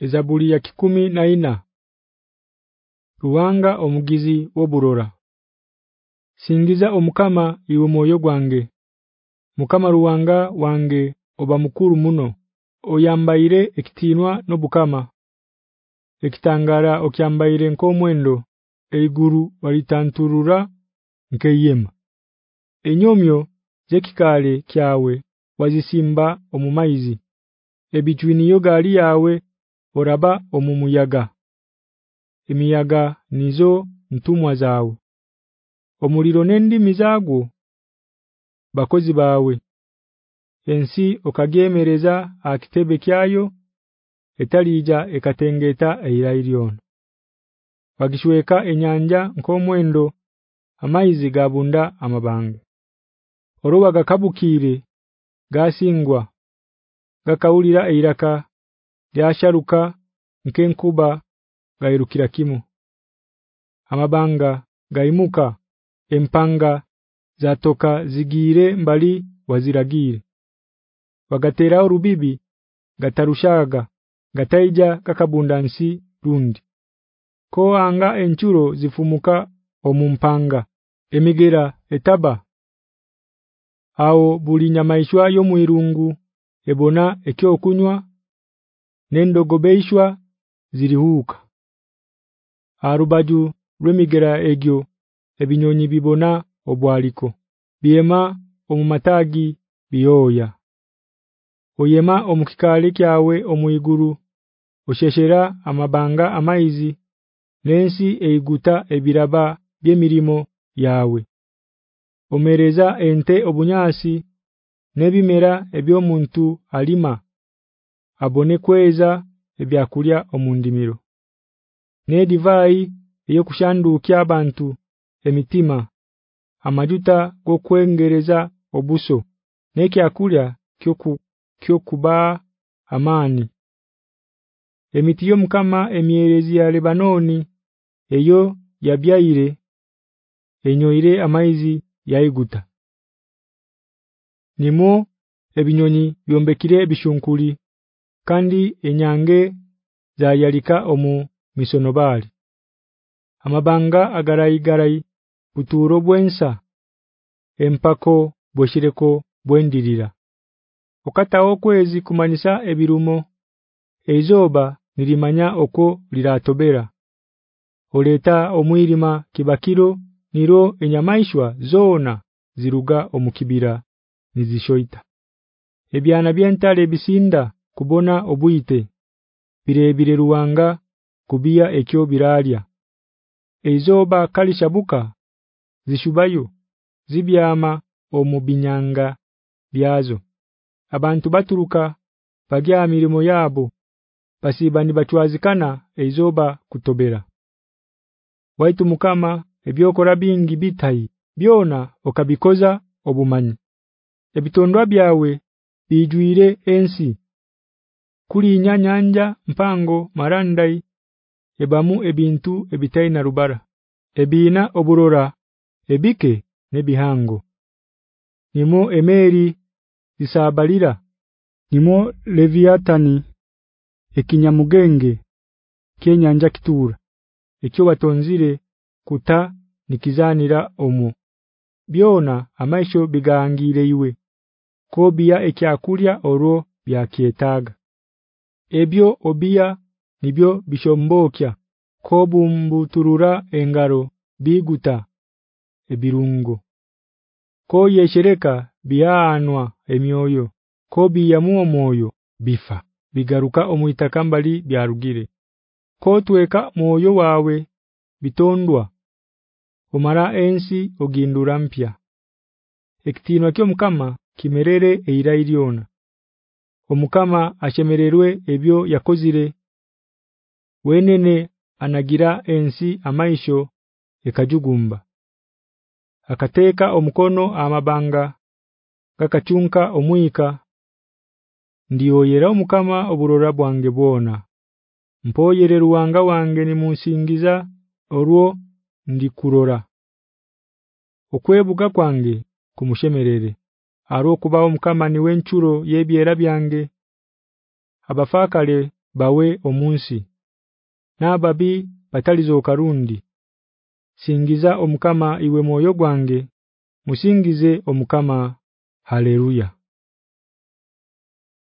Ezabuli ya kikumi na ina. Ruwanga omugizi woburora Singiza omukama iwe moyo gwange. Mukama ruwanga wange oba mukuru muno oyambaire ekitinwa nobukama. Ekitangara okyambaire nkomwendo eiguru walitanturura nkeyema Enyomyo zekikale kyawe wazisimba omumaizi. Ebijwini yogali yawe oraba omumuyaga emiyaga nizo ntumwa zawe omuliro nendi mizago bakozi bawe ensi okagemereza akitebe kyayo etalija ekatengeta eirailion bagishweka enyanja nkomwendo amaizi gabunda amabanga oroba gakabukire gasingwa gakaulira eiraka lyasharuka nkenkuba gairukira kimu. Amabanga gaimuka empanga zatoka zigire mbali waziragire wagatera urubibi gatarushaga gataija kakabundansi rundi. Ko anga enchuro zifumuka omumpanga emigera etaba? Ao buli nyamaishwa yo muirungu ebona ekyo kunywa nendogobeishwa zirihuka arubaju rwemigera egyo ebinyonyi bibona obwaliko biema omumatagi biyoya oyema omukikale kyawe omuyiguru osheshera amabanga amaizi nensi eiguta ebiraba byemirimo yawe omereza ente obunyasi nebimera ebyo muntu alima abone kweza ebyakulya omundimiro. Ne divai eyo kushandukya abantu emitima amajuta gokwengereza obuso neki akulya kyoku kyokuba amani emitiyo mukama emierezi ya Lebanoni eyo yabyaire enyoire amaizi yaiguta. Nimo ebinyonyi byombekire bishunkuli kandi enyange za yalika omu misonobali amabanga agarayi garayi buturo bwensa empako boshireko bwendirira. Okatawo kwezi kumanyisa ebirumo ezoba nilimanya oko liratobera oleta omwirima kibakiro niro enyamaishwa zona ziruga omukibira nizishoita ebyana byentale bisinda kubona obuite birebire ruwanga kubia ekyo biralya. Ezoba kalishabuka zishubayo zibyama omubinyanga byazo. Abantu baturuka bagya mirimo yabo basibani bachwazikana eizoba kutobera. Waitu mukama ebyokora bingi bitai byona okabikoza obumanyi. Ebitondwa byawe bijuire ensi kuli nyanyanja mpango marandai ebamu ebintu ebitaina rubara. Ebina oburora ebike nebihango. Nimo emeri isabalira. Nimo leviatani ekinyamugenge kenyanja kitura ekyo batonzire kuta nikizanira omu byona amaisho bigangire iwe kobia ekyakulya oro byakietaga ebyo obia nibyo bishombokya kobumbuturura engaro biguta ebirungo. Koyeshereka byanwa emyoyo. Kobi ya muo moyo bifa. Bigaruka omuitaka mbali byarugire kotweka moyo wawe bitondwa. Omara ensi ogindura mpya. Ekitinwa kyo mukama kimerere eirailiona omukama ashemererwe ebyo yakozire. Wenene anagira ensi amaisho ekajugumba. Akateka omukono amabanga kakachunka omwika. Ndiyoyera omukama oburora bwange bwona. Mpoyere ruwanga wange ni munsingiza orwo ndikurora. Okwebuga kwange kumushemerere aro kubawo mukama ni wenchuro yebyera byange. Abafakale bawe omunsi nababi batalizo karundi singiza omukama iwe moyo gwange musingize omukama. Haleluya